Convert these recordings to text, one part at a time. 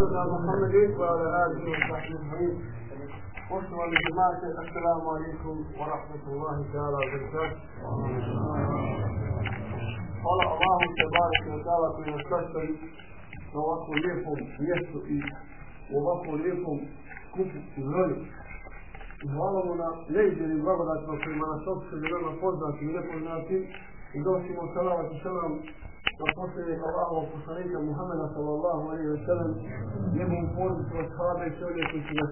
سيدنا محمد وعلى آله وصحبه أجمعين Poštovani džemate, assalamu alaikum wa rahmatullahi ta'ala wa barakatuh. Hvala Allahu te barake wa ta'ala koji nas sastavi na ovako lijepom mjestu i u ovako lijepom skupu u zroju. I hvala mu na neizmjenim blagodatima kojima nas opšteni veoma poznatim i nepoznatim i donosimo salavat i salam na posljednjeg Allahovog poslanika Muhammeda sallallahu alaihi wa sallam njegovom porodicu od sahabe i koji su ga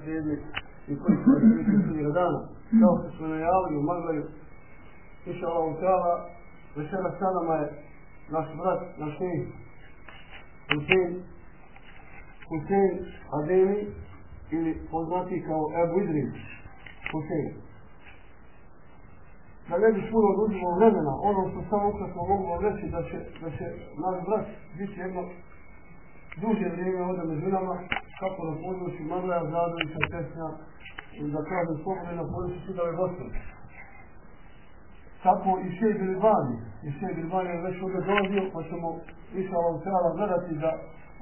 i koji su ga slijedili sudnjega dana. Kao što smo najavili u Magdaju, iša Allahu ta'ala, večera sa nama je naš brat, naš njih, Hussein Ademi ili poznati kao Ebu. Da ne bi puno oduzimo vremena, ono što samo ukratko mogu reći da će, da će naš brat biti jedno duže vrijeme ovdje među nama, kako na području Maglaja, Zadovića, Tesnja, ili da kažem slobodno na području Sidove Bosne. Tako i še Bilbani, i še Bilbani je već ovdje dolazio, pa ćemo išla vam trebala gledati da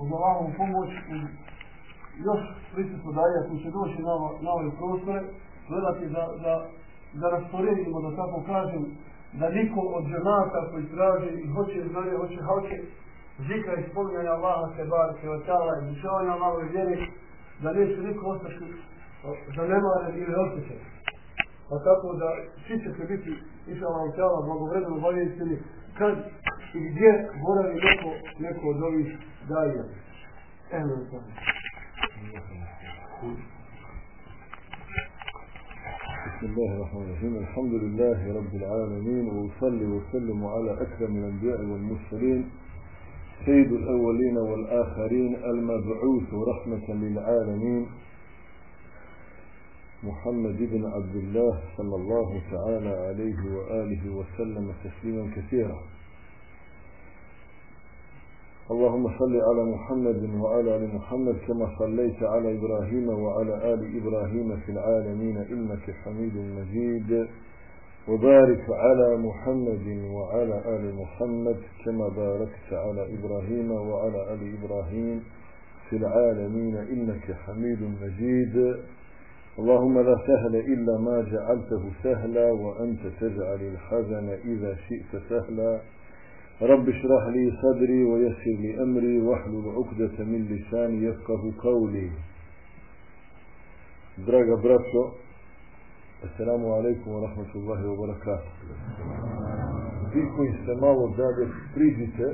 uz Allahovu pomoć i još prisutno daje koji će doći na, na ove prostore, gledati da, da, da rasporedimo, da tako kažem, da niko od džemata koji traži i hoće znanje, hoće hoće, zikra i spominjanja Allaha se bar se otala i dušavanja Allahove vjere, da neće niko ostati zanemaren ili osjećaj. Pa tako da svi ćete biti iša vam tjela blagovredno obavijestili kad i gdje boravi neko, neko od ovih dalje. Evo je to. بسم الله الرحمن الرحيم. الحمد لله رب العالمين وأصلي وسلم على أكرم الأنبياء والمرسلين سيد الأولين والآخرين المبعوث رحمة للعالمين محمد بن عبد الله صلى الله تعالى عليه وآله وسلم تسليما كثيرا. اللهم صل على محمد وعلى آل محمد كما صليت على إبراهيم وعلى آل إبراهيم في العالمين إنك حميد مجيد. وبارك على محمد وعلى آل محمد كما باركت على إبراهيم وعلى آل إبراهيم في العالمين إنك حميد مجيد. اللهم لا سهل إلا ما جعلته سهلا وأنت تجعل الحزن إذا شئت سهلا. رب اشرح لي صدري ويسر لي أمري واحلل عقدة من لساني يفقه قولي Draga braćo, Assalamu alaikum wa rahmatullahi wa barakatuh. Vi koji ste malo dalje priđite,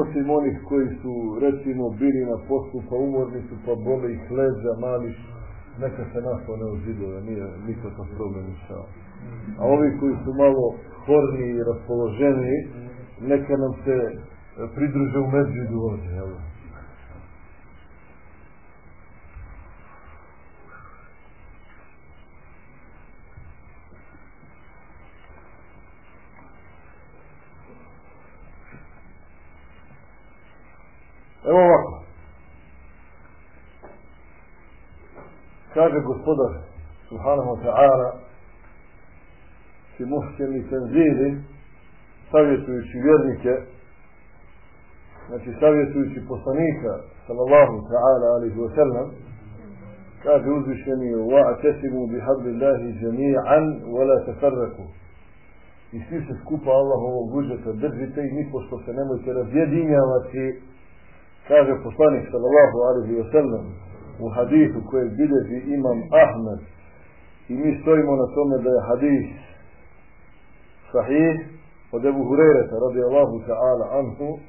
osim onih koji su recimo bili na poslu pa umorni su pa bole ih leđa, mališ, neka se naslo ne ozidove, nije nikakav problem išao. A ovi koji su malo horni i raspoloženi, neka nam se pridruže u međudu ovdje, jel? Evo ovako. Kaže gospodar Subhanahu wa ta'ala fi muhkemi tenzili savjetujući vjernike, znači savjetujući poslanika, sallallahu ta'ala alihi wa sallam, kaže uzvišeni wa'tasimu bihablillahi jami'an wa la tafarraku. I svi se skupa Allahovog užeta držite i nipošto se nemojte razjedinjavati, kaže poslanik sallallahu alihi wa sallam u hadithu kojeg bilježi imam Ahmed i mi stojimo na tome da je hadith sahih od Ebu Hureyre radijallahu ta'ala anhu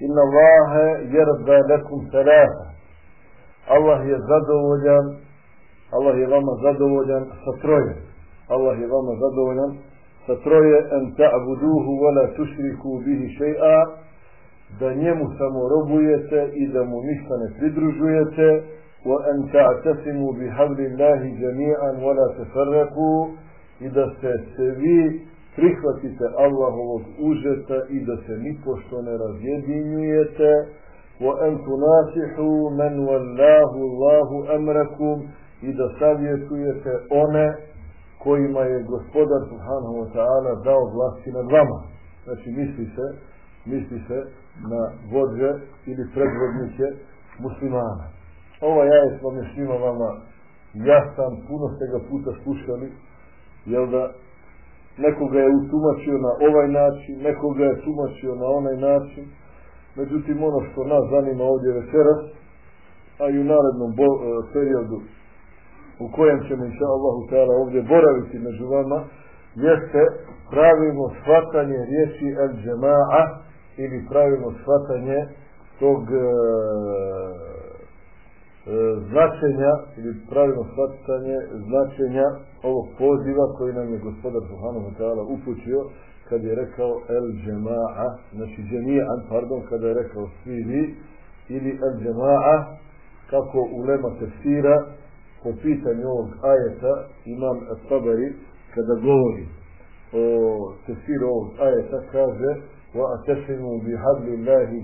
inna Allahe jerda lakum salaha Allah je zadovoljan Allah je vama zadovoljan sa troje Allah je vama zadovoljan sa troje en ta'buduhu wa la tušriku bihi še'a da njemu samo robujete i da mu ništa ne pridružujete wa en ta'tasimu bi hablillahi jami'an wa la tafarraku i da se se vi prihvatite Allahovog užeta i da se nipošto ne razjedinjujete an tunasihu man wallahu Allahu amrakum i da savjetujete one kojima je gospodar subhanahu wa ta'ala dao vlasti nad vama. Znači misli se, misli se na vođe ili predvodnike muslimana. Ovaj jajet vam je svima vama jasan, puno ste ga puta slušali, jel da nekoga je utumačio na ovaj način, nekoga je tumačio na onaj način, međutim ono što nas zanima ovdje večeras, a i u narednom bo, e, periodu u kojem ćemo inša Allahu ta'ala ovdje boraviti među vama, jeste pravilno shvatanje riječi el džema'a ili pravilno shvatanje tog E, značenja ili pravilno shvatanje značenja ovog poziva koji nam je gospodar Subhanahu wa upućio kad je rekao el džema'a znači džemi'an, pardon, kada je rekao svi vi ili el džema'a kako ulema tefsira po pitanju ovog ajeta imam tabari kada govori o tefsiru ovog ajeta kaže wa atasimu bi hablillahi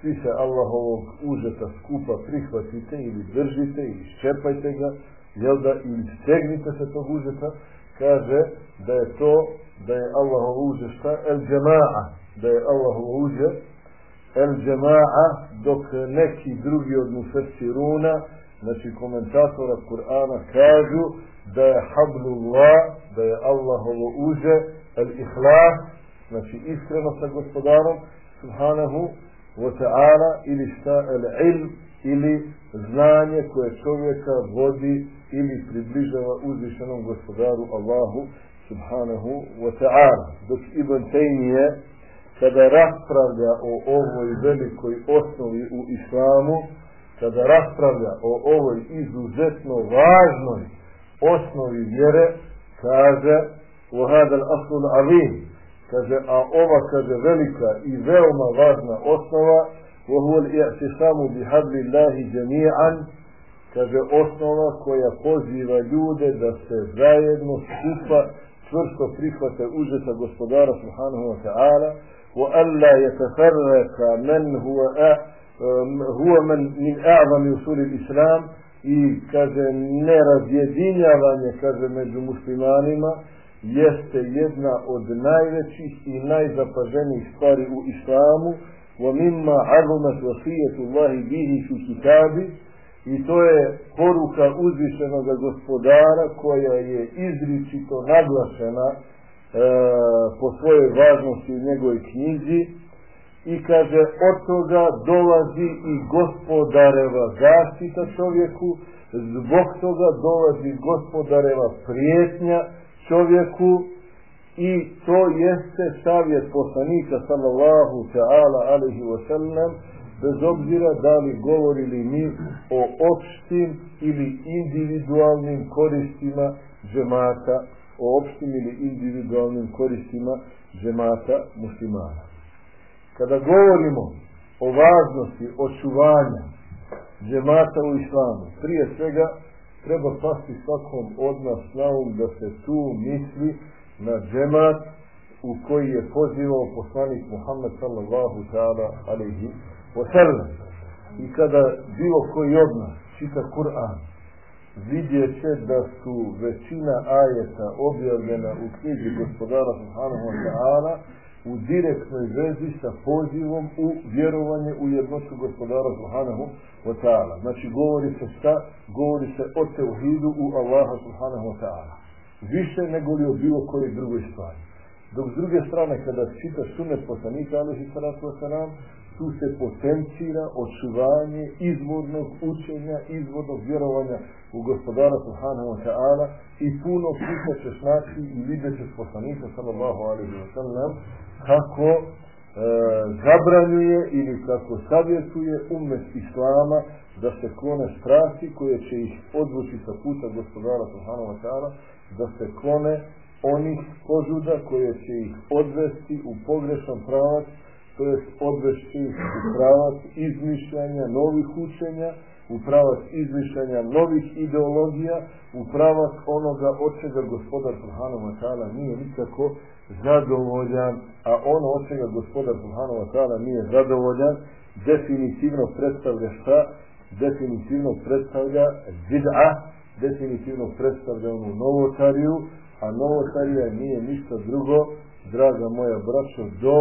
svi se Allahovog užeta skupa prihvatite ili držite ili ščepajte ga, jel da ili stegnite se tog užeta, kaže da je to, da je Allahov uže šta? El džema'a, da je Allahov uže el džema'a, dok neki drugi od runa, znači komentatora Kur'ana kažu da je hablullah, da je Allahovo uže el ihlas, znači iskreno sa gospodarom, subhanahu وتعالى ili šta el ilm ili znanje koje čovjeka vodi ili približava uzvišenom gospodaru Allahu subhanahu wa ta'ala. Dok Ibn Taymije kada raspravlja o ovoj velikoj osnovi u islamu, kada raspravlja o ovoj izuzetno važnoj osnovi vjere, kaže وهذا الأصل العظيم kaže, a ova, kaže, velika i veoma važna osnova, وهو الاعتصام بحبل الله جميعا kaže osnova koja poziva ljude da se zajedno skupa čvrsto prihvate užeta gospodara subhanahu wa ta'ala wa alla yatafarraqa man huwa huwa man min a'zam usul al-islam i kaže nerazjedinjavanje kaže među muslimanima jeste jedna od najvećih i najzapaženijih stvari u islamu mimma azumat wasiyatu Allahi bihi fi kitabi i to je poruka uzvišenog gospodara koja je izričito naglašena e, po svojoj važnosti u njegovoj knjizi i kaže od toga dolazi i gospodareva zaštita čovjeku zbog toga dolazi gospodareva prijetnja čovjeku i to jeste savjet poslanika sallallahu ta'ala alihi wa sallam bez obzira da li govorili mi o opštim ili individualnim koristima džemata o opštim ili individualnim koristima džemata muslimana. Kada govorimo o važnosti očuvanja džemata u islamu, prije svega treba pasti svakom od nas na um da se tu misli na džemat u koji je pozivao poslanik Muhammed sallallahu ta'ala alaihi wa sallam. I kada bilo koji od nas čita Kur'an, vidjet će da su većina ajeta objavljena u knjizi gospodara subhanahu wa ta'ala u direktnoj vezi sa pozivom u vjerovanje u jednoću gospodara subhanahu wa ta'ala. Znači govori se šta? Govori se o teuhidu u Allaha subhanahu wa ta'ala. Više nego li o bilo kojoj drugoj stvari. Dok s druge strane, kada čita sunet poslanika, alihi salatu wasalam, tu se potencira očuvanje izvornog učenja, izvornog vjerovanja u gospodara subhanahu wa ta'ala i puno puta ćeš naći i vidjet ćeš poslanika sallallahu alaihi wa sallam kako e, zabranjuje ili kako savjetuje umet Islama da se klone strasti koje će ih odvući sa puta gospodara subhanahu wa ta'ala da se klone onih požuda koje će ih odvesti u pogrešan pravac to je odvesti u pravac izmišljanja novih učenja u pravac izmišljanja novih ideologija u pravac onoga od čega gospodar subhanahu wa ta'ala nije nikako zadovoljan, a ono od čega gospodar Subhanahu wa ta'ala nije zadovoljan, definitivno predstavlja šta? Definitivno predstavlja bid'a, definitivno predstavlja onu novotariju, a novotarija nije ništa drugo, draga moja braćo, do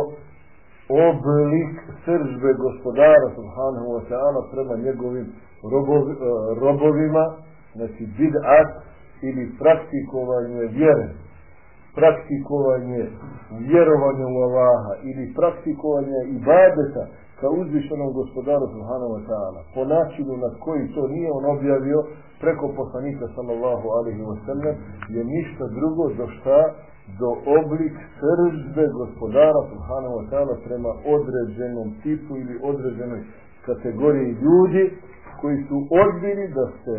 oblik sržbe gospodara subhanahu wa ta'ala prema njegovim robovi, e, robovima, znači bid'at ili praktikovanje vjere, praktikovanje vjerovanja u Allaha ili praktikovanje ibadeta ka uzvišenom gospodaru subhanahu wa ta'ala po načinu na koji to nije on objavio preko poslanika sallallahu alaihi wa sallam je ništa drugo do šta? Do oblik sržbe gospodara subhanahu wa ta'ala prema određenom tipu ili određenoj kategoriji ljudi koji su odbili da se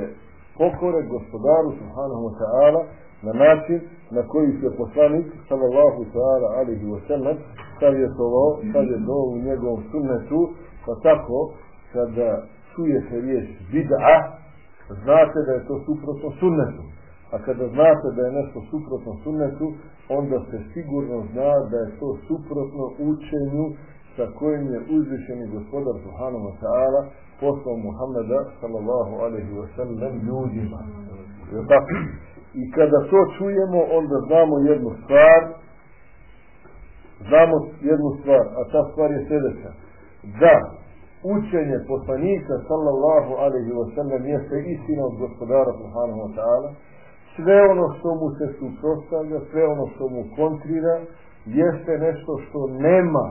pokore gospodaru subhanahu wa ta'ala na način na koji se poslanik sallallahu ta'ala alihi wa sallam savjetovao, savjetovao u njegovom sunnetu, pa tako kada čujete riječ bid'a, znate da je to suprotno sunnetu. A kada znate da je nešto suprotno sunnetu, onda se sigurno zna da je to suprotno učenju sa kojim je uzvišeni gospodar Subhanahu wa ta'ala poslao Muhammeda sallallahu alaihi wa sallam ljudima. I kada to čujemo, onda znamo jednu stvar, znamo jednu stvar, a ta stvar je sljedeća. Da učenje poslanika sallallahu alaihi wa sallam jeste istina od gospodara subhanahu wa ta'ala, sve ono što mu se suprostavlja, sve ono što mu kontrira, jeste nešto što nema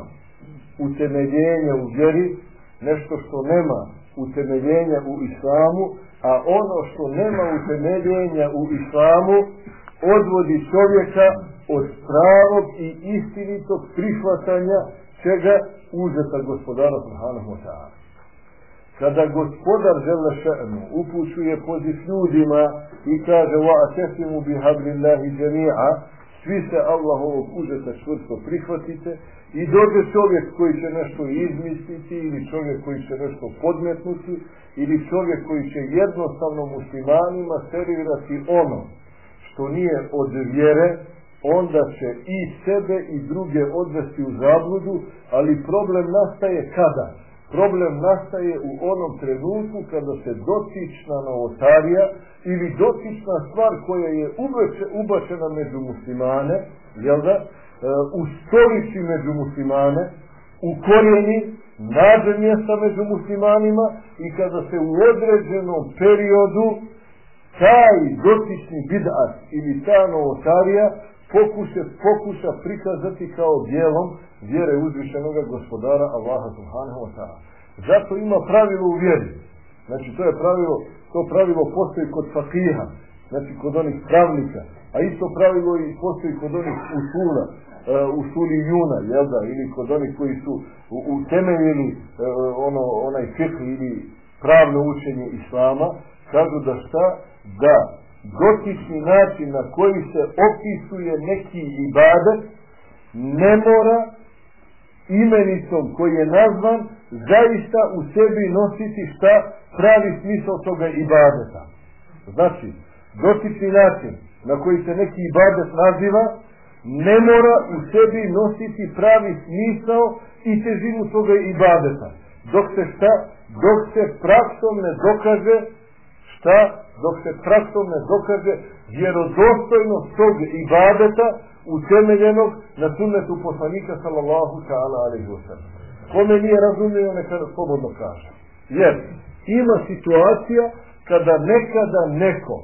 utemeljenja u vjeri, nešto što nema utemeljenja u islamu, a ono što nema utemeljenja u islamu odvodi čovjeka od pravog i istinitog prihvatanja čega uzeta gospodara subhanahu wa ta'ala. Kada gospodar žele še'nu upućuje poziv ljudima i kaže wa atesimu bi hablillahi džemi'a svi se Allahovog uzeta čvrsto prihvatite i dođe čovjek koji će nešto izmisliti ili čovjek koji će nešto podmetnuti ili čovjek koji će jednostavno muslimanima servirati ono što nije od vjere onda će i sebe i druge odvesti u zabludu ali problem nastaje kada? problem nastaje u onom trenutku kada se dotična novotarija ili dotična stvar koja je ubačena među muslimane jel da? E, u stolici među muslimane, u korijeni, nađe mjesta među muslimanima i kada se u određenom periodu taj dotični bid'at ili ta novotarija pokuša, pokuša prikazati kao dijelom vjere uzvišenog gospodara Allaha subhanahu wa ta'ala. Zato ima pravilo u vjeri. Znači to je pravilo, to pravilo postoji kod fakiha, znači kod onih pravnika, a isto pravilo i postoji kod onih usula, u suri Juna, jel da, ili kod onih koji su utemeljeni ono, onaj fikr ili pravno učenje Islama, kažu da šta? Da dotični način na koji se opisuje neki ibadet ne mora imenicom koji je nazvan zaista u sebi nositi šta pravi smisao toga ibadeta. Znači, dotični način na koji se neki ibadet naziva ne mora u sebi nositi pravi smisao i težinu toga ibadeta. Dok se šta? Dok se praksom ne dokaže šta? Dok se praksom ne dokaže vjerodostojnost tog ibadeta utemeljenog na sunnetu poslanika sallallahu ta'ala alaihi wa sallam. Kome nije razumio, neka slobodno kaže. Jer ima situacija kada nekada neko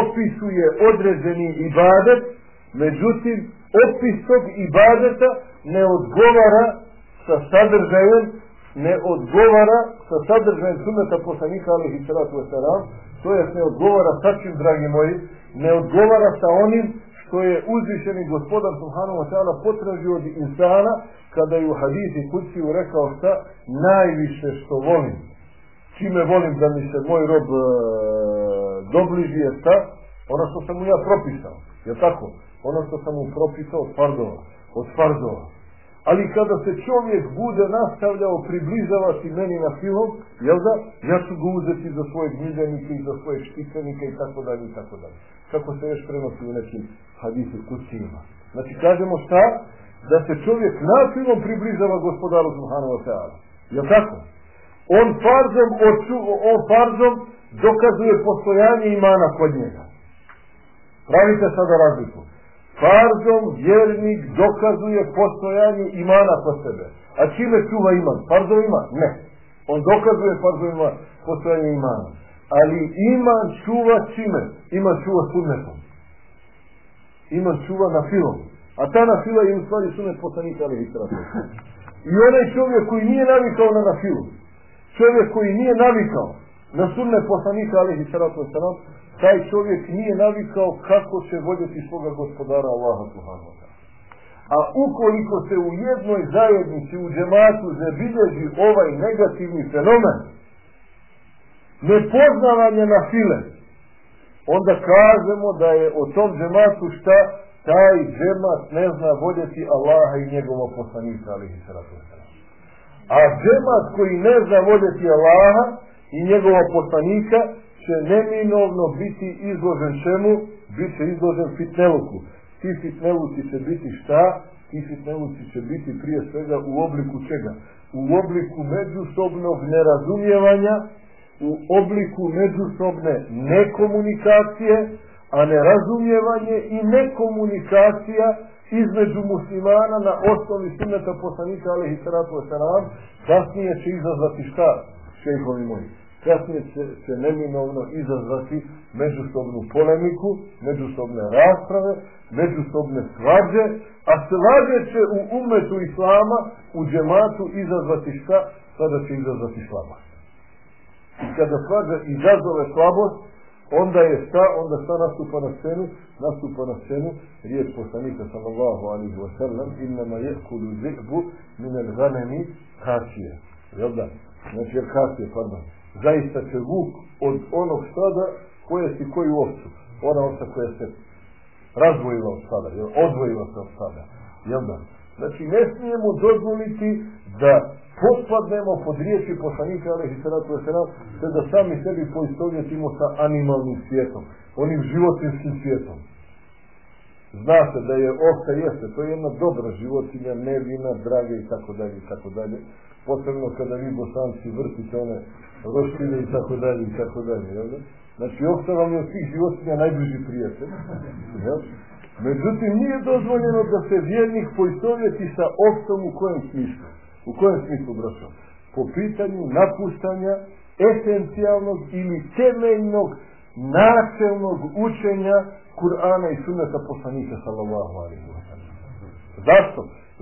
opisuje određeni ibadet Međutim, opis tog ibadeta ne odgovara sa sadržajem, ne odgovara sa sadržajem sunneta poslanika alihi salatu wasalam, to jest ne odgovara sa čim, dragi moji, ne odgovara sa onim što je uzvišeni gospodar subhanahu wa ta'ala potražio od insana kada je u hadisi kuciju rekao šta najviše što volim. Čime volim da mi se moj rob e, dobliži je šta? Ono što sam mu ja propisao. Je tako? Ono što sam mu propisao od fardova, od fardova. Ali kada se čovjek bude nastavljao približavati meni na filom, jel da, ja ću ga uzeti za svojeg miljenika i za svojeg šticenika i tako dalje i tako dalje. Kako se još prenosi u nekim hadisi kućima. Znači kažemo šta? Da se čovjek nasilom približava gospodaru Subhanahu wa ta'ala. Jel tako? On farzom, oču, on farzom dokazuje postojanje imana kod njega. Pravite sada razliku Farzom vjernik dokazuje postojanje imana po sebe. A čime čuva iman? Farzom ima? Ne. On dokazuje farzom ima postojanje imana. Ali iman čuva čime? Iman čuva sunnetom. Iman čuva na filom. A ta na fila je u stvari sunet poslanika ali I onaj čovjek koji nije navikao na nafilu, čovjek koji nije navikao na sunne poslanika alihi salatu wasalam, taj čovjek nije navikao kako će voljeti svoga gospodara Allaha subhanahu A ukoliko se u jednoj zajednici, u džematu zabilježi ovaj negativni fenomen, nepoznavanje na file, onda kažemo da je o tom džematu šta taj džemat ne zna voljeti Allaha i njegova poslanika, alihi salatu A džemat koji ne zna voljeti Allaha i njegova poslanika će neminovno biti izložen čemu? Bit će izložen fitneluku. Ti fitneluci će biti šta? Ti fitneluci će biti prije svega u obliku čega? U obliku međusobnog nerazumijevanja, u obliku međusobne nekomunikacije, a nerazumijevanje i nekomunikacija između muslimana na osnovi sunneta poslanika alaihi salatu wasalam kasnije će izazvati šta šejhovi moji kasnije će, će neminovno izazvati međusobnu polemiku međusobne rasprave međusobne svađe a svađe će u umetu islama u džematu izazvati šta sada će izazvati slabost i kada svađa izazove slabost onda je šta, onda šta nastupa na scenu? Nastupa na scenu riječ poslanika sallallahu alaihi wa sallam innama jekulu zikbu minel ganemi kasije. Jel da? Znači jer kasije, pardon. Zaista će vuk od onog stada koje si koju ovcu. Ona ovca koja se razvojila od stada, jel? odvojila se od stada. Jel da? Znači ne smijemo dozvoliti da potpadnemo pod riječi poslanika alaihi salatu wasalam te da sami sebi poistovjetimo sa animalnim svijetom, onim životinskim svijetom. Zna se da je ovca jeste, to je jedna dobra životinja, nevina, draga i tako dalje i tako dalje. Posebno kada vi bosanci vrtite one roštine i tako dalje i tako dalje. Jel? Znači ovca vam je od svih životinja najbliži prijatelj. Jel? Međutim, nije dozvoljeno da se vjernik poistovjeti sa ovcom u kojem smislu. U kojem smislu, braćo? Po pitanju napuštanja esencijalnog ili temeljnog načelnog učenja Kur'ana i sunneta poslanika sallallahu alaihi wa Zašto?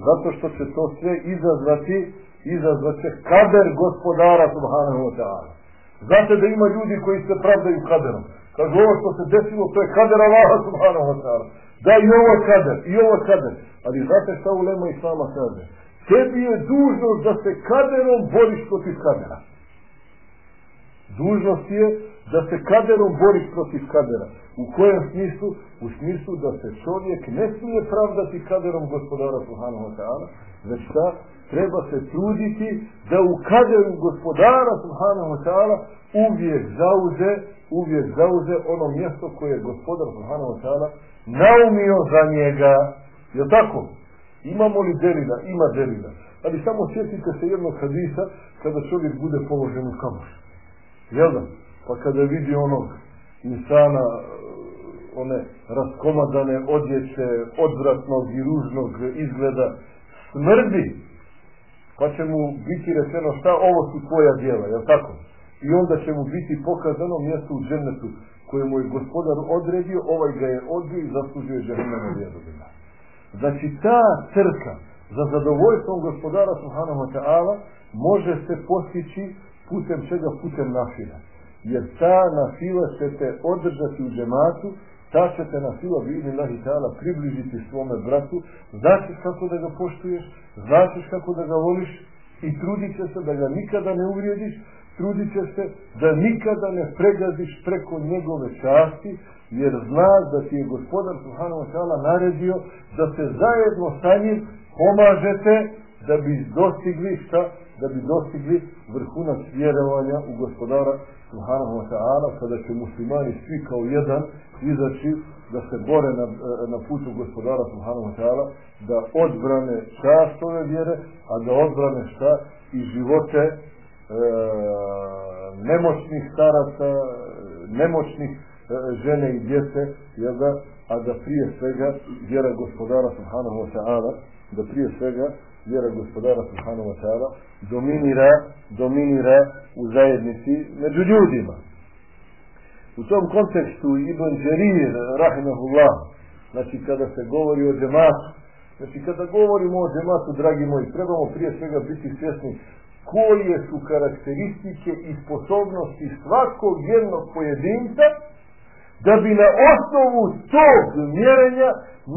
Zato što će to sve izazvati izazvat će kader gospodara subhanahu wa ta'ala. Znate da ima ljudi koji se pravdaju kaderom. Kažu ovo što se desilo, to je kader Allaha subhanahu wa ta'ala. Da i ovo kader, i ovo kader. Ali znate šta u Lema Islama kaže? Tebi je dužnost da se kaderom boriš protiv kadera. Dužnost je da se kaderom boriš protiv kadera. U kojem smislu? U smislu da se čovjek ne smije pravdati kaderom gospodara Subhanahu wa ta'ala, već treba se truditi da u kaderu gospodara Subhanahu wa ta'ala uvijek zauze, uvijek zauze ono mjesto koje je gospodar Subhanahu wa ta'ala naumio za njega. Je tako? Imamo li delina? Ima delina. Ali samo sjetite se jednog hadisa kada čovjek bude položen u kamoš. Jel da? Pa kada vidi onog insana one raskomadane odjeće, odvratnog i ružnog izgleda, smrdi, pa će mu biti rečeno šta ovo su tvoja djela, jel tako? I onda će mu biti pokazano mjesto u džennetu koje mu je gospodar odredio, ovaj ga je odbio i zaslužio je džahennama vjerovina. Znači ta crka za zadovoljstvom gospodara Subhanahu wa ta'ala može se postići putem čega? Putem nafila. Jer ta nafila će te održati u džematu, ta će te nafila bini lahi ta'ala približiti svome bratu, znaš kako da ga poštuješ, znaš kako da ga voliš i trudit će se da ga nikada ne uvrijediš, trudit će se da nikada ne pregaziš preko njegove časti, jer zna da ti je gospodar Subhanahu wa ta'ala naredio da se zajedno sa njim pomažete da bi dostigli šta? Da bi dostigli vrhunac vjerovanja u gospodara Subhanahu wa ta'ala kada će muslimani svi kao jedan izaći da se bore na, na putu gospodara Subhanahu wa ta'ala da odbrane čast ove vjere a da odbrane šta? i živote e, nemoćnih staraca nemoćnih žene i djece, jel da, a da prije svega vjera gospodara subhanahu wa ta'ala, da prije svega vjera gospodara subhanahu wa ta'ala dominira, dominira u zajednici među ljudima. U tom kontekstu Ibn Đerir, rahimahullah, znači kada se govori o džematu, znači kada govorimo o džematu, dragi moji, trebamo prije svega biti svjesni koje su karakteristike i sposobnosti svakog jednog pojedinca da bi na osnovu tog mjerenja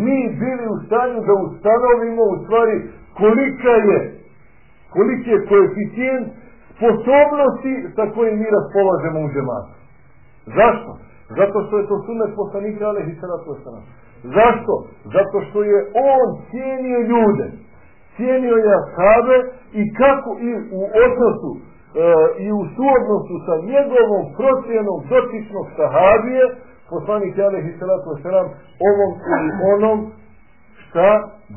mi bili u stanju da ustanovimo u stvari kolika je koliki je koeficijent sposobnosti sa kojim mi raspolažemo u džematu. Zašto? Zato što je to sunet poslanika Alehi Salatu Zašto? Zato što je on cijenio ljude. Cijenio je ashabe i kako i u odnosu e, i u suodnosu sa njegovom procjenom dotičnog sahabije poslanik Alehi Salatu ovom ili onom šta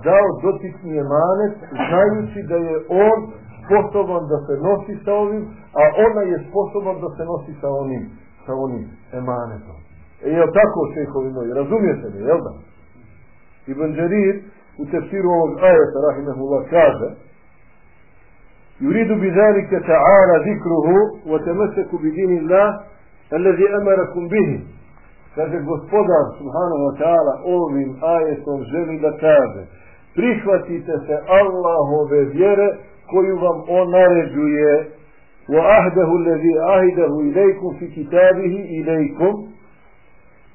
dao dotični emanet znajući da je on sposoban da se nosi sa ovim, a ona je sposoban da se nosi sa onim sa onim emanetom. E je tako šehovi moji, razumijete me, jel da? Ibn Đarir u tefsiru ovog ajeta, rahimahullah, kaže يريد بذلك تعالى ذكره وتمسك بدين الله الذي أمركم به Kaže gospodar subhanahu wa ta'ala ovim ajetom želi da kaže prihvatite se Allahove vjere koju vam on naređuje. Wa ahdahu allazi ahidahu ilaykum fi kitabihi ilaykum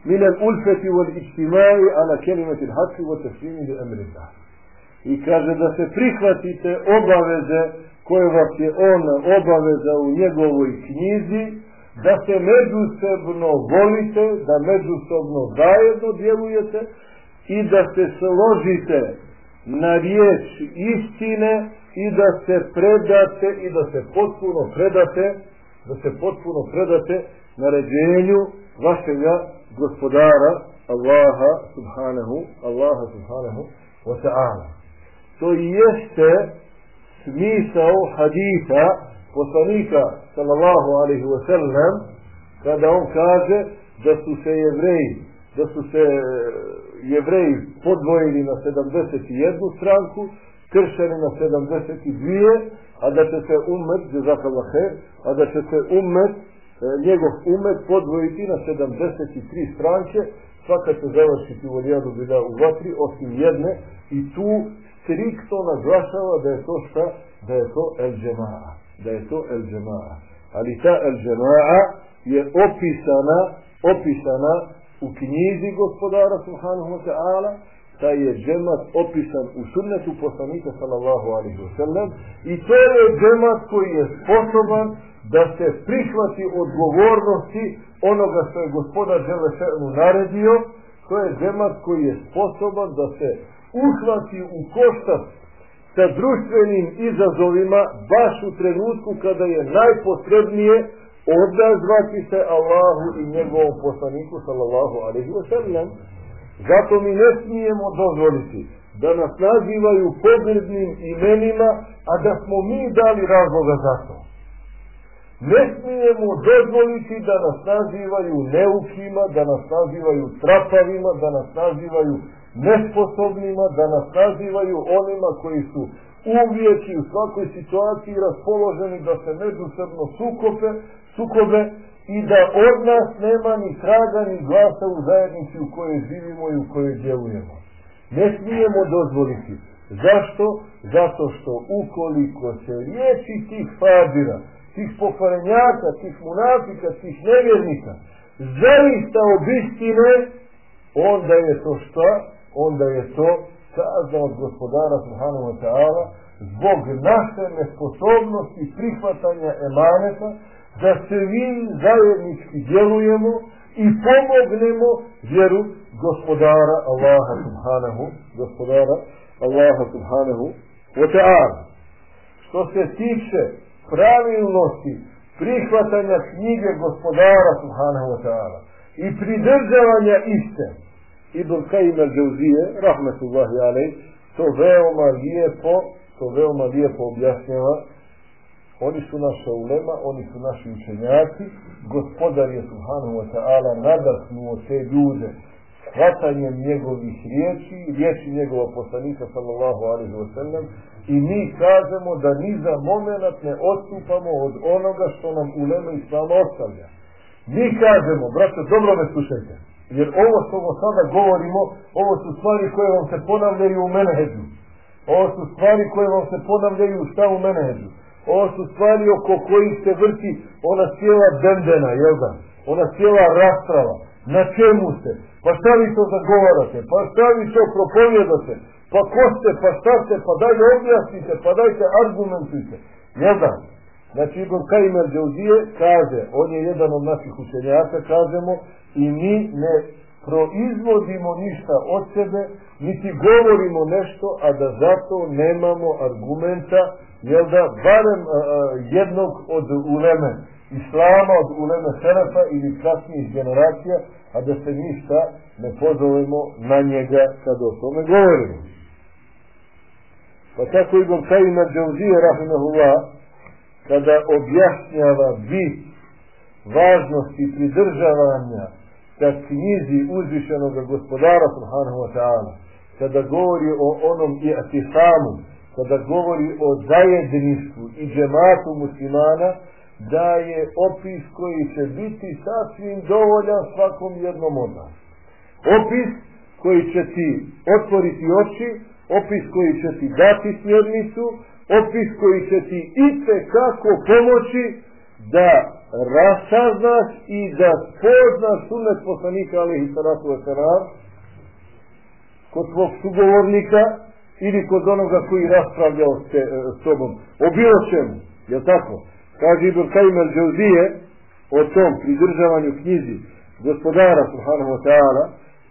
min al-ulfati wal ijtima'i ala kalimati al-haqqi wa taslimi li amri I kaže da se prihvatite obaveze koje vas je on obaveza u njegovoj knjizi da se međusobno volite, da međusobno zajedno djelujete i da se složite na riječ istine i da se predate i da se potpuno predate da se potpuno predate naređenju vašega gospodara Allaha subhanahu Allaha subhanahu wa ta'ala. To jeste smisao hadita poslanika sallallahu alaihi wa sallam kada on kaže da su se jevreji da su se jevreji podvojili na 71 stranku kršćani na 72, a da će se umet, a da će se umet, e, njegov umet podvojiti na 73 stranke, svaka će završiti u lijadu bila u vatri, osim jedne, i tu striktno naglašava da je to šta? Da je to el džema'a. Da je to el džema'a. Ali ta el džema'a je opisana, opisana u knjizi gospodara subhanahu wa ta'ala, taj je džemat opisan u sunnetu poslanika sallallahu alaihi wa sallam i to je džemat koji je sposoban da se prihvati odgovornosti onoga što je gospodar Želešenu naredio, to je džemat koji je sposoban da se uhvati u koštac sa društvenim izazovima baš u trenutku kada je najpotrebnije odazvati se Allahu i njegovom poslaniku sallallahu alaihi wa sallam zato mi ne smijemo dozvoliti da nas nazivaju pogrednim imenima, a da smo mi dali razloga za to. Ne smijemo dozvoliti da nas nazivaju neukima, da nas nazivaju trapavima, da nas nazivaju nesposobnima, da nas nazivaju onima koji su uvijek i u svakoj situaciji raspoloženi da se međusobno sukobe, sukobe i da od nas nema ni traga ni glasa u zajednici u kojoj živimo i u kojoj djelujemo. Ne smijemo dozvoliti. Zašto? Zato što ukoliko se riječi tih fadira, tih pokvarenjaka, tih munafika, tih nevjernika, zaista obistine, onda je to šta? Onda je to kazna od gospodara Subhanahu wa ta'ala zbog naše nesposobnosti prihvatanja emaneta, da se mi zajednički djelujemo i pomognemo vjeru gospodara Allaha subhanahu gospodara Allaha subhanahu wa ta'ala. Što se tiče pravilnosti prihvatanja knjige gospodara subhanahu wa ta'ala i pridržavanja iste Ibn Kajim al-Džavzije rahmetullahi alej to veoma lijepo to veoma lijepo objašnjava Oni su naša ulema, oni su naši učenjaci. Gospodar je subhanahu wa ta'ala nadahnuo te ljude shvatanjem njegovih riječi, riječi njegova poslanika sallallahu alaihi wa sallam i mi kažemo da ni za moment ne odstupamo od onoga što nam ulema islama ostavlja. Mi kažemo, braćo, dobro me slušajte, jer ovo što ovo sada govorimo, ovo su stvari koje vam se ponavljaju u menheđu. Ovo su stvari koje vam se ponavljaju šta u menheđu. Ovo su stvari oko kojih se vrti ona cijela bendena, jel da? Ona cijela rasprava. Na čemu ste? Pa šta vi to zagovarate? Pa šta vi to propovjedate? Pa ko ste? Pa šta ste? Pa daj objasnite, pa dajte argumentujte. Jel da? Znači Ibn Kajim el kaže, on je jedan od naših učenjaka, kažemo, i mi ne proizvodimo ništa od sebe, niti govorimo nešto, a da zato nemamo argumenta, jel da, barem jednog od uleme islama, od uleme serafa ili kasnijih generacija, a da se ništa ne pozovemo na njega kad o tome govorimo. Pa tako Ibn Kajim el-đauzije, rahimahullah, kada objašnjava bit važnosti pridržavanja ka knjizi uzvišenog gospodara subhanahu wa ta'ala kada govori o onom i atisamu kada govori o zajedništvu i džematu muslimana da je opis koji će biti sasvim dovoljan svakom jednom od nas. Opis koji će ti otvoriti oči opis koji će ti dati smjernicu opis koji će ti i kako pomoći da rasaznaš i da spoznaš sunet poslanika alaihi salatu wasalam kod svog sugovornika ili kod onoga koji raspravlja s, te, s tobom o bilo čemu, je tako? Kaže Ibn Kajim al-đauzije o tom pridržavanju knjizi gospodara subhanahu wa ta'ala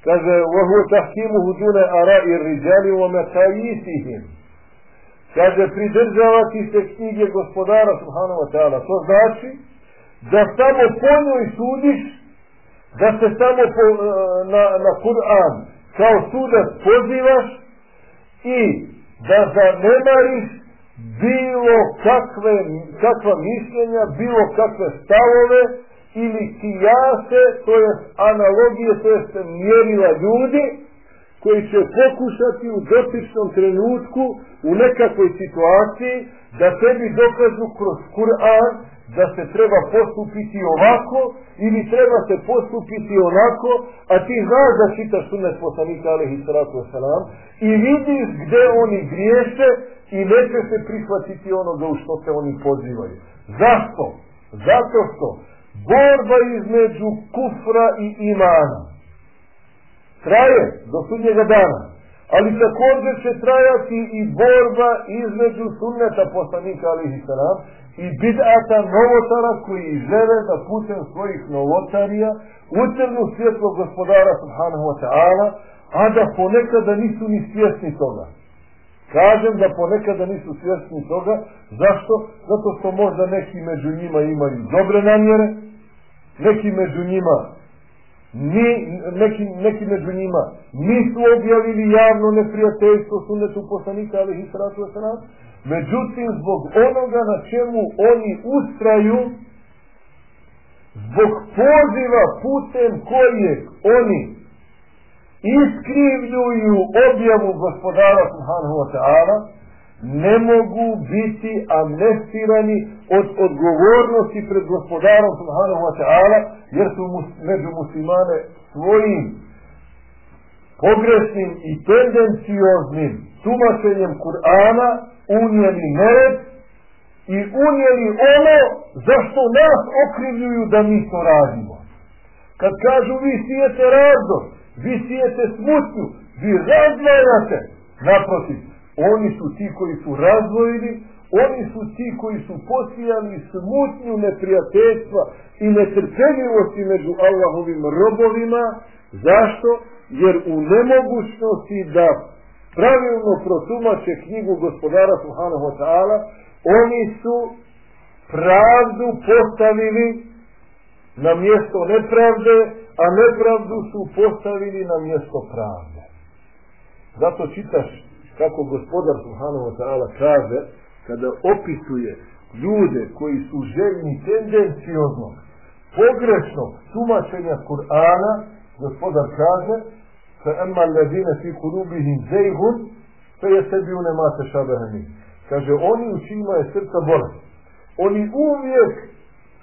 kaže وَهُوَ تَحْكِيمُهُ دُونَ أَرَاءِ الرِّجَالِ وَمَتَايِسِهِمْ kaže pridržavati se knjige gospodara subhanahu wa ta'ala. To znači da samo po njoj sudiš, da se samo po, e, na, na Kur'an kao sudac pozivaš i da zanemariš bilo kakve, kakva mišljenja, bilo kakve stavove ili kijase, to je analogije, to je mjerila ljudi koji će pokušati u dotičnom trenutku u nekakvoj situaciji da tebi dokažu kroz Kur'an da se treba postupiti ovako ili treba se postupiti onako, a ti znaš da čitaš sunet poslanika alaihi wasalam i vidiš gde oni griješe i neće se prihvatiti onoga u što se oni pozivaju. Zašto? Zato što borba između kufra i imana traje do sudnjega dana ali također će trajati i borba između sunneta poslanika alaihi salam i bid'ata novotara koji žele da putem svojih novotarija utrnu svjetlo gospodara subhanahu wa ta'ala, a da ponekada nisu ni svjesni toga. Kažem da ponekada nisu svjesni toga. Zašto? Zato što možda neki među njima imaju dobre namjere, neki među njima ni, neki, neki među njima nisu objavili javno neprijateljstvo sunnetu poslanika, ali ih sratu Međutim, zbog onoga na čemu oni ustraju, zbog poziva putem kojeg oni iskrivljuju objavu gospodara Subhanahu wa ta'ala, ne mogu biti amnestirani od odgovornosti pred gospodarom Subhanahu wa ta'ala, jer su mus, među muslimane svojim pogrešnim i tendencioznim tumačenjem Kur'ana unijeli nered i unijeli ono zašto nas okrivljuju da mi to radimo. Kad kažu vi sijete razdor, vi sijete smutnju, vi razdvajate, naprotiv, oni su ti koji su razdvojili, oni su ti koji su posijali smutnju neprijateljstva i netrpeljivosti među Allahovim robovima. Zašto? Jer u nemogućnosti da pravilno protumače knjigu gospodara Subhanahu wa ta'ala, oni su pravdu postavili na mjesto nepravde, a nepravdu su postavili na mjesto pravde. Zato čitaš kako gospodar Subhanahu wa ta'ala kaže, kada opisuje ljude koji su željni tendencijoznog, pogrešnog tumačenja Kur'ana, gospodar kaže fa emma alladine fi kulubihim zejhun fe je sebi une mate šabehani. Kaže, oni u čima je srca bolest. Oni uvijek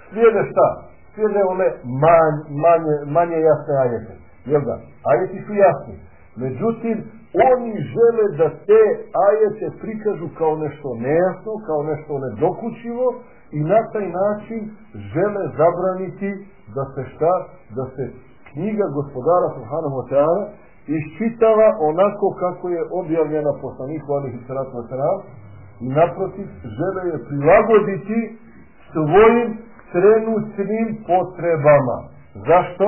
slijede šta? Slijede one man, manje, manje jasne ajete. Jel da? Ajeti su jasni. Međutim, oni žele da te ajete prikažu kao nešto nejasno, kao nešto nedokućivo i na taj način žele zabraniti da se šta? Da se knjiga gospodara Subhanahu wa iščitava onako kako je objavljena poslaniku alihi salatu wa i naprotiv žele je prilagoditi svojim trenutnim potrebama. Zašto?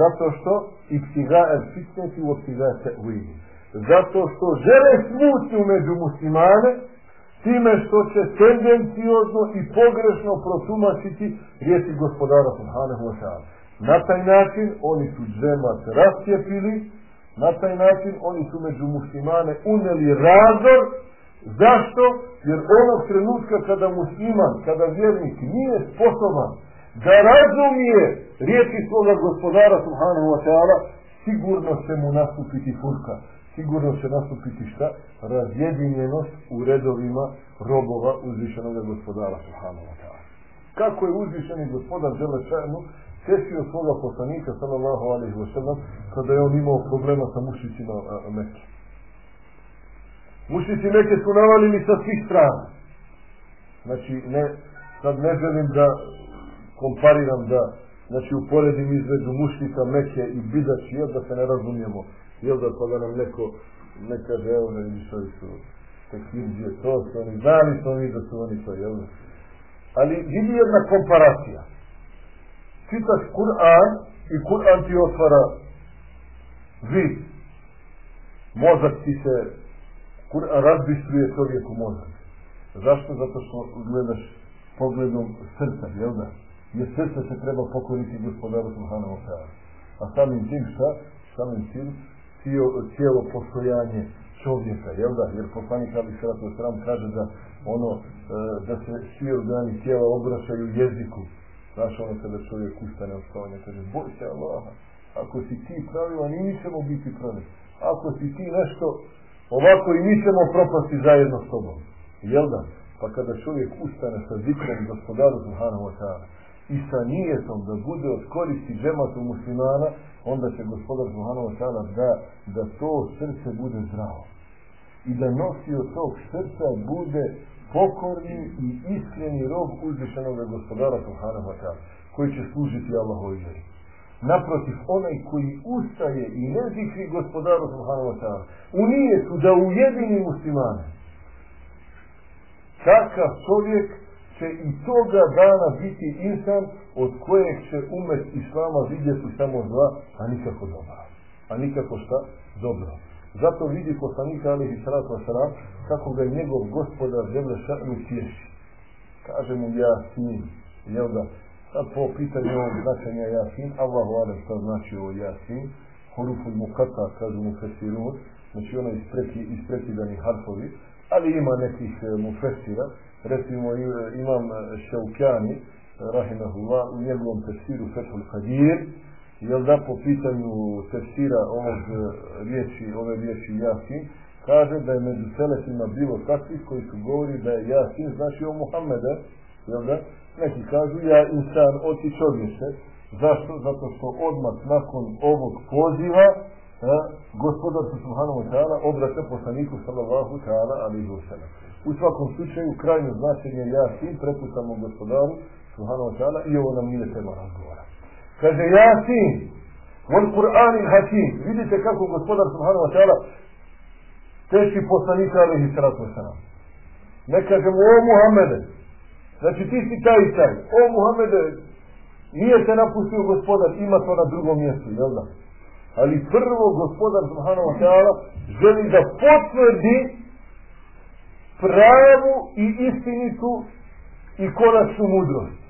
Zato što i psiga el fitneti u psiga te'wili. Zato što žele smutnju među muslimane time što će tendencijozno i pogrešno protumačiti riječi gospodara Subhanahu wa ta'ala. Na taj način oni su džemat rastjepili, na taj način oni su među muslimane uneli razor. Zašto? Jer onog trenutka kada musliman, kada vjernik nije sposoban da razumije riječi svoga gospodara Subhanahu wa ta'ala, sigurno će mu nastupiti furka. Sigurno će nastupiti šta? Razjedinjenost u redovima robova uzvišenog gospodara Subhanahu wa ta'ala. Kako je uzvišeni gospodar Želešanu sesio svoga poslanika sallallahu alaihi wa sallam kada je on imao problema sa mušicima Mekke. Mušici Mekke su navalili sa svih strana. Znači, ne, sad ne želim da kompariram da znači uporedim između mušnika Mekke i Bidači, jel da se ne razumijemo, jel da pa da nam neko ne kaže, evo ne vidiš ovi su tekvirđije, to su oni, znali su oni da su oni to, jel da? Ali vidi jedna komparacija. Čitaš Kur'an i Kur'an ti otvara vid. Mozak ti se, Kur'an razbistruje čovjeku mozak. Zašto? Zato što gledaš pogledom srca, jel da? jer srce se treba pokoriti gospodaru Subhanahu wa ta'ala. A samim tim šta? Samim tim cijelo, cijelo postojanje čovjeka, jel da? Jer poslanik Ali Sratu Sram kaže da ono, e, da se svi organi tijela obraćaju jeziku. Znaš ono kada čovjek ustane od spavanja, kaže, boj se Allaha, ako si ti pravilan, i mi ćemo biti pravi. Ako si ti nešto, ovako i mi propasti zajedno s tobom. Jel da? Pa kada čovjek ustane sa zikrom gospodaru Subhanahu wa i sa nijetom da bude od koristi džematu muslimana, onda će gospodar wa ta'ala da, da to srce bude zdravo. I da nosi od tog srca bude pokorni i iskreni rob uzvišenog gospodara wa ta'ala, koji će služiti Allahovi vjeri. Naprotiv, onaj koji ustaje i ne zikri gospodaru Subhanahu wa u nijetu da ujedini muslimane, takav čovjek će i toga dana biti insan od kojeg će umet Islama vidjeti samo zla, a nikako dobro. A nikako šta? Dobro. Zato vidi poslanika alihi salatu wasalam kako ga njegov gospodar zemlje šarnu tješi. Kaže mu Jasin, jel da? Sad po pitanju ovog značenja Jasin, Allahu alem šta znači ovo Jasin, huruful mukata, kažu mu fesirun, znači ona ispreki, isprekidani harfovi, ali ima nekih mu fesira, recimo imam Šaukjani rahimahullah u njegovom tefsiru Fethul Qadir jel da po pitanju tefsira ovog riječi, ove riječi Jasin kaže da je među selefima bilo takvih koji su govori da je Jasin znači o Muhammeda jel da? Neki kažu ja insan oti čovječe. Zašto? zato što odmah nakon ovog poziva a, gospodar subhanahu wa ta'ala obraća poslaniku sallallahu ta'ala alihi wa sallam u svakom slučaju krajnje značenje Jasin prepuštamo gospodaru Subhanahu wa ta'ala i ovo nam nije tema razgovora. Kaže Jasin wal Kur'an il Hakim vidite kako gospodar Subhanahu wa ta'ala teši poslanika alaihi salatu wasalam. Ne kažemo o Muhammede znači ti si taj i taj o Muhammede nije se napustio gospodar ima to na drugom mjestu jel da? ali prvo gospodar Subhanahu wa ta'ala želi da potvrdi pravu i istinitu i konačnu mudrost.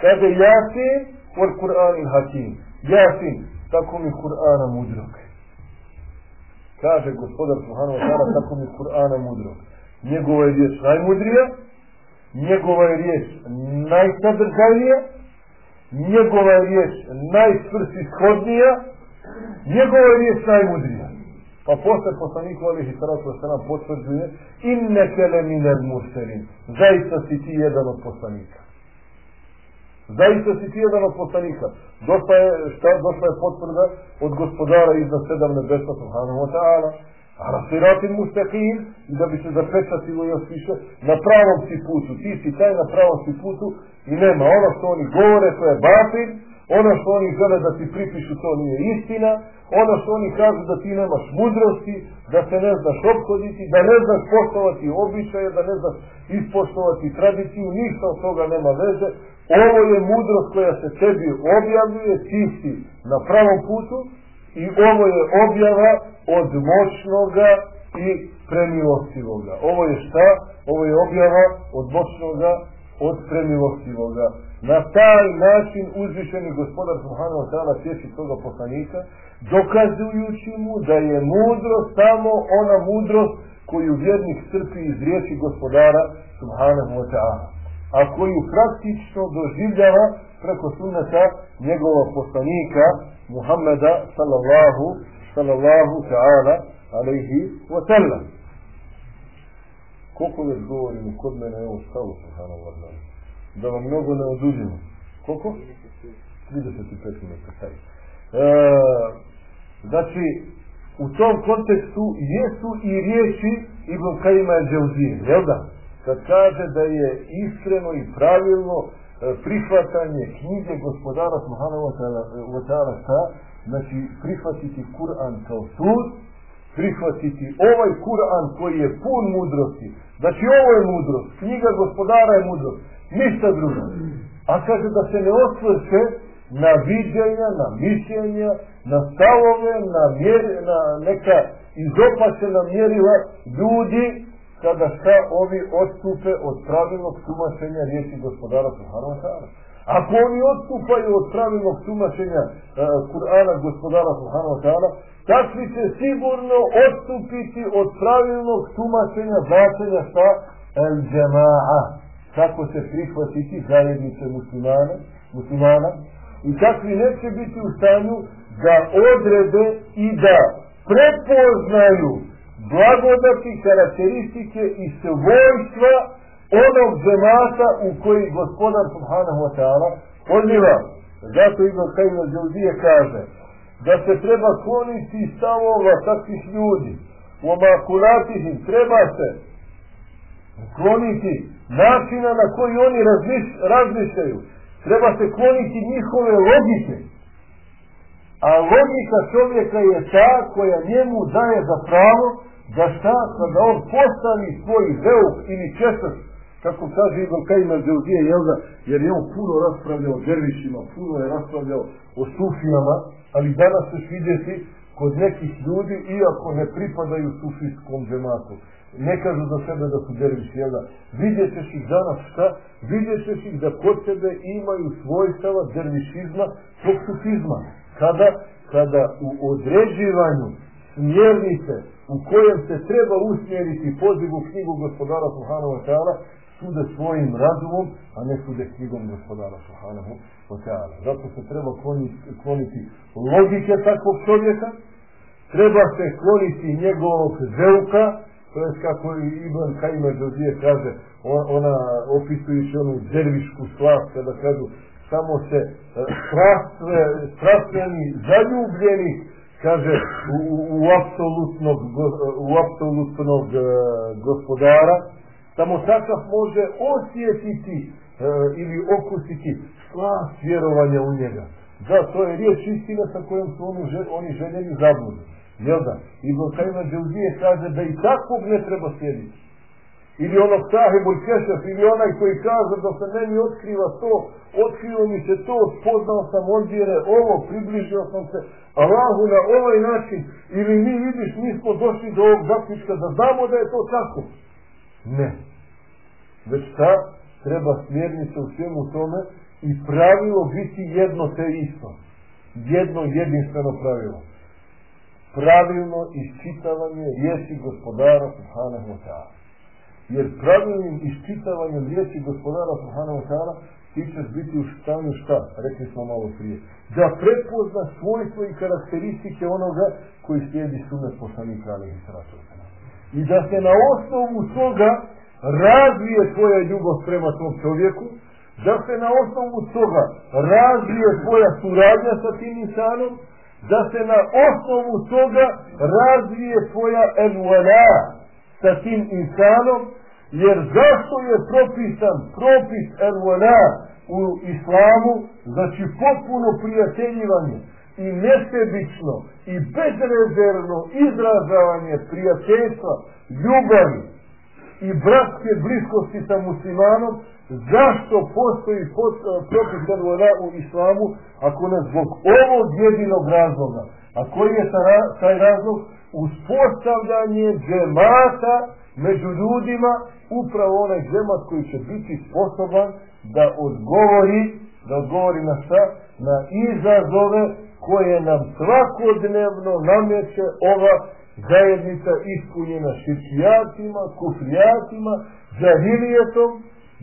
Kaže Jasin od Kur'an Hakim. Jasin, tako mi Kur'ana mudrog. Kaže gospodar Subhanahu wa ta'ala, tako mi Kur'ana mudrog. Njegova je riječ najmudrija njegova je riječ najsadržajnija, njegova je riječ najsvrsishodnija, njegova je riječ najmudrija. Pa posle poslaniku alihi salatu wasalam potvrđuje inne kele minel murselin. Zaista si ti jedan od poslanika. Zaista si ti jedan od poslanika. Došla je, šta, došla je potvrda od gospodara iznad sedam nebesa subhanahu wa ta'ala. A na siratim mustaqim i da bi se zapečatilo još više na pravom si putu. Ti si taj na pravom si putu i nema ono što oni govore, to je batil, ono što oni žele da ti pripišu, to nije istina, ono što oni kažu da ti nemaš mudrosti, da se ne znaš obhoditi, da ne znaš poštovati običaje, da ne znaš ispoštovati tradiciju, ništa od toga nema veze. Ovo je mudrost koja se tebi objavljuje, ti si na pravom putu i ovo je objava od moćnoga i premilostivoga. Ovo je šta? Ovo je objava od moćnoga od premilostivoga. Na taj način uzvišeni gospodar Subhanahu wa ta'ala sjeći toga poslanika, dokazujući mu da je mudro samo ona mudrost koju vjernik crpi iz riječi gospodara Subhanahu wa ta'ala. A koju praktično doživljava preko sunneta njegova poslanika Muhammeda sallallahu sallallahu ta'ala alaihi wa sallam. Koliko već govorimo kod mene, evo stalo subhanallah da vam mnogo ne odužimo. Koliko? 35 minuta, taj. E, znači, u tom kontekstu jesu i riječi Ibn Kajima Dželzije, jel da? Kad kaže da je iskreno i pravilno e, prihvatanje knjige gospodara Subhanahu wa ta'ala šta? Znači, prihvatiti Kur'an kao sud, prihvatiti ovaj Kur'an koji je pun mudrosti. Znači, ovo je mudrost. Knjiga gospodara je mudrost. Ništa drugo. A kaže da se ne osvrće na viđenja, na mišljenja, na stavove, na, mjer, na neka izopačena mjerila ljudi kada šta ovi odstupe od pravilnog tumačenja riječi gospodara Subhanahu Ako oni odstupaju od pravilnog tumačenja uh, Kur'ana gospodara Subhanahu wa ta'ala, takvi će sigurno odstupiti od pravilnog tumačenja značenja šta? El džema'a kako se prihvatiti zajednice muslimana, muslimana i takvi neće biti u stanju da odrede i da prepoznaju blagodati, karakteristike i svojstva onog zemata u koji gospodar subhanahu wa ta'ala odliva. Zato Ibn Kajim al kaže da se treba kloniti stavova takvih ljudi. U omakulatihim treba se kloniti načina na koji oni razmišljaju. Treba se kloniti njihove logike. A logika čovjeka je ta koja njemu daje za pravo da šta kada on postavi svoj zeuk ili česak, kako kaže Ibn Kajima Dželzije, jel da, jer je on puno raspravljao o dervišima, puno je raspravljao o sufijama, ali danas ćeš vidjeti kod nekih ljudi, iako ne pripadaju sufijskom džematu, ne kažu za sebe da su derviši, jel da? Vidjet ćeš ih danas šta? Vidjet ćeš ih da kod sebe imaju svojstava dervišizma, tog sufizma. Kada? Kada u određivanju smjernice u kojem se treba usmjeriti pozivu knjigu gospodara Subhanahu wa sude svojim razumom, a ne sude knjigom gospodara Subhanahu wa ta'ala. Zato se treba kloniti, kloniti logike takvog čovjeka, treba se kloniti njegovog zeuka, to je kako Ibn Kajima Džozije kaže, ona opisujući onu dervišku slast, kada kažu samo se e, strastve, strastveni, zaljubljeni, kaže, u, u, apsolutnog, u apsolutnog uh, gospodara, samo takav može osjetiti uh, ili okusiti slast vjerovanja u njega. Da, to je riječ istina sa kojom su oni, oni željeni zabludu. Jel da? Ibn Kajma Dželzije kaže da i takvog ne treba sjediti. Ili onog sahibul kešef, ili onaj koji kaže da se meni otkriva to, otkrivo mi se to, spoznao sam odjere ovo, približio sam se Allahu na ovaj način, ili mi vidiš, mi smo došli do ovog zaključka da znamo da je to tako. Ne. Već ta treba smjernica u svemu tome i pravilo biti jedno te isto. Jedno jedinstveno pravilo pravilno iščitavanje riječi gospodara Subhanahu wa ta'ala. Jer pravilnim iščitavanjem riječi gospodara Subhanahu wa ta'ala ti ćeš biti u stanju šta? Rekli smo malo prije. Da prepozna svojstvo i karakteristike onoga koji slijedi sunet poslanika alihi sratu I da se na osnovu toga razvije tvoja ljubav prema tom čovjeku, da se na osnovu toga razvije tvoja suradnja sa tim insanom, da se na osnovu toga razvije tvoja envala sa tim insanom, jer zašto je propisan propis envala u islamu, znači potpuno prijateljivanje i nesebično i bezrezervno izražavanje prijateljstva, ljubavi i bratske bliskosti sa muslimanom, zašto postoji propis envala u islamu, ako ne zbog ovog jedinog razloga. A koji je taj razlog? Uspostavljanje džemata među ljudima, upravo onaj džemat koji će biti sposoban da odgovori, da odgovori na šta? Na izazove koje nam svakodnevno nameće ova zajednica ispunjena širkijatima, kufrijatima, džahilijetom,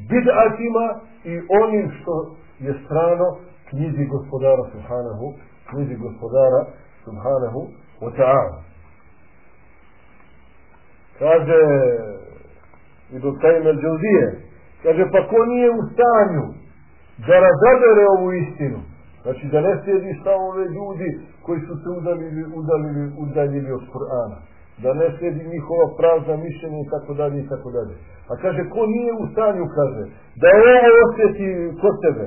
bid'atima i onim što je strano knjizi gospodara Subhanahu, knjizi gospodara Subhanahu wa ta'ala. Kaže i do Kajim el kaže pa ko nije u stanju da razadere ovu istinu, znači da ne sjedi ove ljudi koji su se udalili, udalili, udaljili od Kur'ana, da ne sjedi njihova prazna mišljenja i tako dalje i tako dalje. A kaže, ko nije u stanju, kaže, da ovo osjeti kod sebe,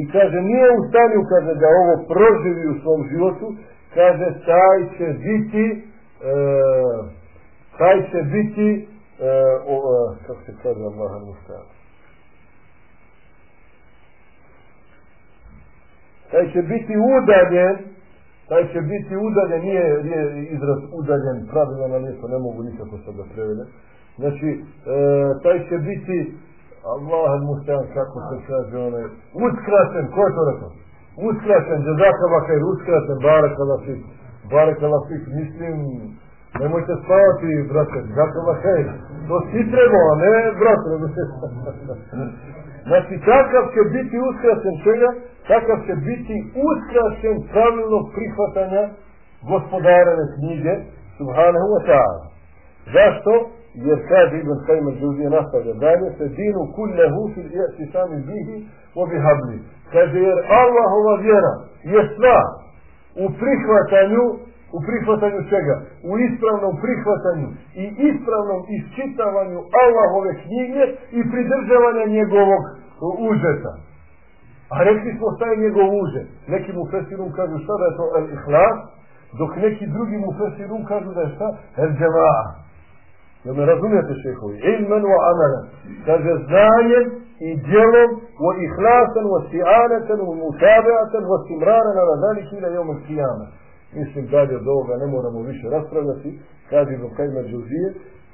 i kaže, nije u stanju, kaže, da ovo proživi u svom životu, kaže, taj će biti, e, taj će biti, e, o, e, kako se kaže Allah taj će biti udaljen, taj će biti udaljen, nije, nije izraz udaljen, pravilno na mjesto, ne mogu nikako sad da prevede. Znači, e, taj će biti, Allah mustan, kako se kaže, onaj, uskraćen, ko je to rekao? Uskraćen, džezakava kaj uskraćen, barakala fik, barakala fik, mislim, nemojte spavati, brate, džezakava kaj, to si trebao, ne, brate, Znači, takav će biti uskraćen čega? Takav će biti uskraćen pravilnog prihvatanja gospodarene knjige Subhanahu wa ta'ala. Zašto? Jer kaže Ibn Kajma Đuzije nastavlja dalje, se dinu kullehu fil i'ti sami bihi o bihabli. Kaže, jer Allahova vjera je sva u prihvatanju u prihvatanju čega? U ispravnom prihvatanju i ispravnom isčitavanju Allahove knjige i pridržavanja njegovog užeta. A rekli smo šta je njegov uže. Neki mu fesirum kažu šta da je to ihlas, dok neki drugi mu fesirum kažu da je šta? El džema'a. Ja me razumijete šehovi? Ilmen wa amana. Kaže znanjem i djelom wa ihlasan wa sti'anatan wa mutabeatan wa stimraran ala zalik ila jom al qiyama. Mislim dalje od ovoga ne moramo više raspravljati. Kaže Ibn Kajma Džuzije.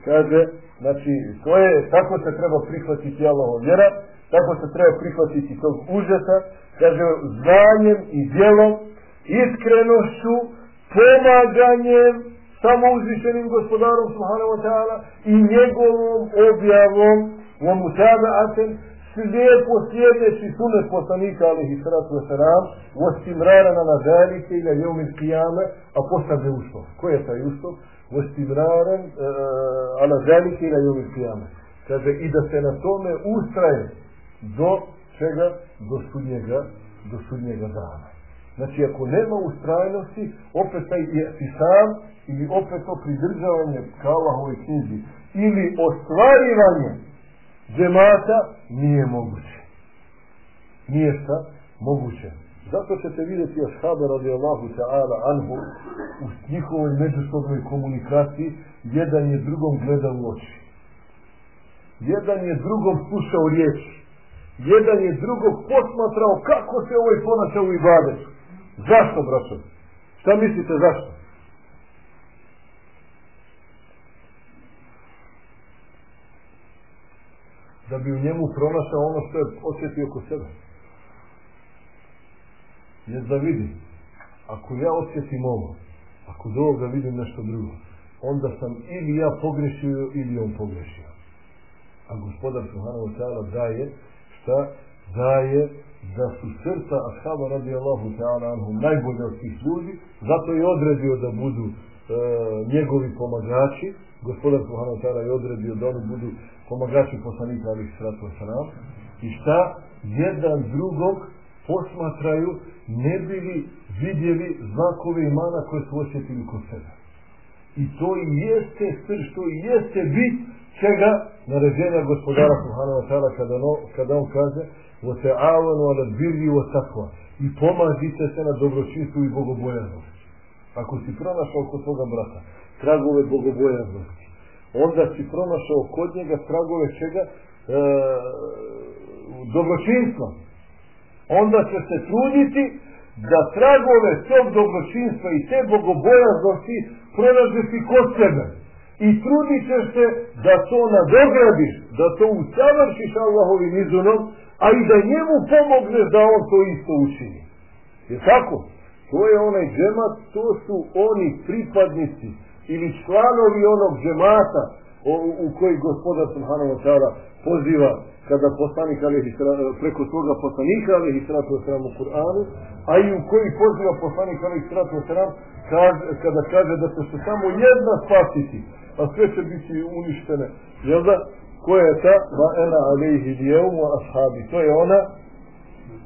Kaže, znači, to je, tako se treba prihvatiti Allahov vjera, tako se treba prihvatiti tog užeta, kaže, znanjem i djelom, iskrenošću, pomaganjem samouzvišenim gospodarom Subhanahu wa ta'ala i njegovom objavom u mutaba'aten slijepo slijedeći sunet poslanika alihi sratu wasalam ostimrarana na zalike i na jevmi kijame a postavlja uslov. Ko je taj uslov? Ostimraran uh, ala zalike i na jevmi kijame. Kaže i da se na tome ustraje do čega? Do sudnjega, do sudnjega dana. Znači, ako nema ustrajnosti, opet taj sam ili opet to pridržavanje ka Allahovoj knjizi ili ostvarivanje džemata nije moguće. Nije šta? Moguće. Zato ćete vidjeti ashabe radijallahu ta'ala anhu u njihovoj međusobnoj komunikaciji jedan je drugom gledao u oči. Jedan je drugom slušao riječi. Jedan je drugog posmatrao kako se ovaj ponašao u ibadetu. Zašto, braćo? Šta mislite zašto? Da bi u njemu pronašao ono što je osjetio oko sebe. Jer da vidi, ako ja osjetim ovo, ako do ovoga vidim nešto drugo, onda sam ili ja pogrešio ili on pogrešio. A gospodar Subhanahu ta'ala daje šta? Daje da su srca ashaba radijallahu ta'ala anhum najbolje od svih ljudi, zato je odredio da budu e, njegovi pomagači, gospodar Subhanahu ta'ala je odredio da oni budu pomagači poslanika alih sratu wasalam, i šta? Jedan drugog posmatraju ne bili vidjeli znakove imana koje su osjetili kod sebe. I to i jeste srž, to i jeste bit čega naređenja gospodara Subhanahu wa ta'ala kada, no, kada on kaže وَتَعَوَنُوا عَلَى الْبِرِّ وَتَقْوَى i pomažite se na dobročinstvu i bogobojaznosti. Ako si pronašao kod svoga brata tragove bogobojaznosti, onda si pronašao kod njega tragove čega? E, dobročinstva. Onda će se truditi da tragove tog dobročinstva i te bogobojaznosti pronađeš i kod sebe. I trudit ćeš se da to nadogradiš, da to usavršiš Allahovim izunom, a i da njemu pomogneš da on to isto učini. Je tako? To je onaj džemat, to su oni pripadnici ili članovi onog džemata u, koji gospodar Subhanahu wa poziva kada poslanik alihi preko svoga poslanika alihi sratu wasalam u Kur'anu, a i u koji poziva poslanik alihi sratu kada kaže da će se samo jedna spasiti, a sve će biti uništene. Jel da? Koja je ta? Ma ena alihi dijevmu ashabi. To je ona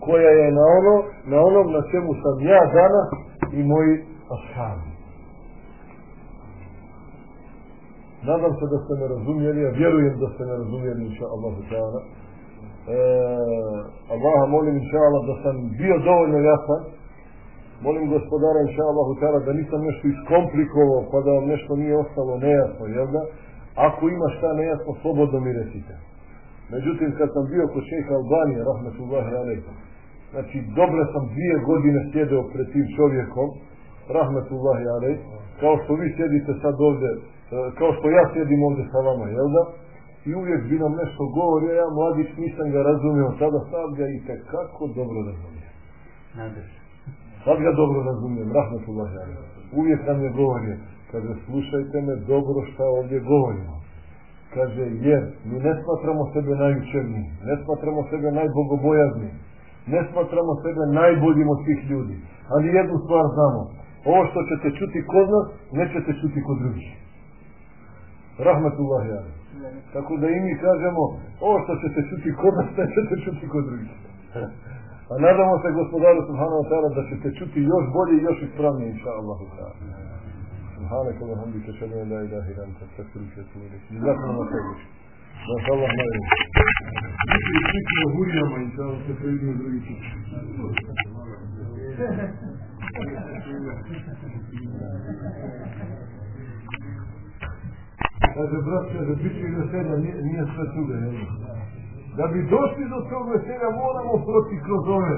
koja je na ono, na onom na čemu sam ja danas i moji ashabi. Nadam se da ste me razumijeli, ja vjerujem da ste me razumijeli, inša Allahu ta'ala. E, Allaha molim, inša Allah, da sam bio dovoljno jasan. Molim gospodara, inša Allahu ta'ala, da nisam nešto iskomplikovao, pa da vam nešto nije ostalo nejasno, jel da? Ako ima šta nejasno, slobodno mi recite. Međutim, kad sam bio kod šeha Albanije, rahmetullahi alaikum, znači, dobre sam dvije godine sjedeo pred tim čovjekom, rahmetullahi alaikum, kao što vi sjedite sad ovdje kao što ja sjedim ovdje sa vama, jel da? I uvijek bi nam nešto govorio, ja mladić nisam ga razumio, sada sad ga i kako dobro razumijem. Sad ga dobro razumijem, rahmetullah Uvijek nam je govorio, kaže, slušajte me dobro šta ovdje govorimo. Kaže, jer mi ne smatramo sebe najučernijim, ne smatramo sebe najbogobojaznim, ne smatramo sebe najboljim od svih ljudi. Ali jednu stvar znamo, ovo što ćete čuti kod nas, nećete čuti kod drugih. Rahmetullahi ali. Tako da i mi kažemo, ovo što ćete čuti kod nas, nećete čuti kod drugih. A nadamo se gospodaru Subhanahu wa ta'ala da ćete čuti još bolje i još ispravnije, inša Allahu ta'ala. سبحانك اللهم بك اشهد ان لا اله الا انت استغفرك واتوب اليك جزاكم الله خير ما شاء الله ما Kaže, brat, kaže, bit će veselja, nije, nije sve tuga, jel? Da bi došli do tog veselja, moramo proći kroz ove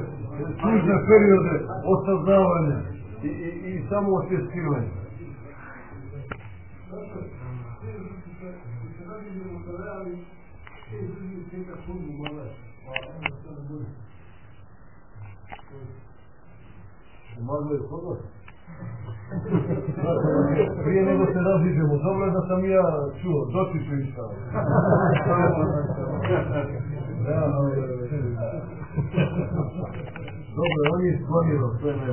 tužne periode osaznavanja i, i, i samo osvjestivanja. Moglo je kod prije nego se raziđemo, dobro je da sam ja čuo, doći ću išta. Dobro, on je sklonilo, sve ne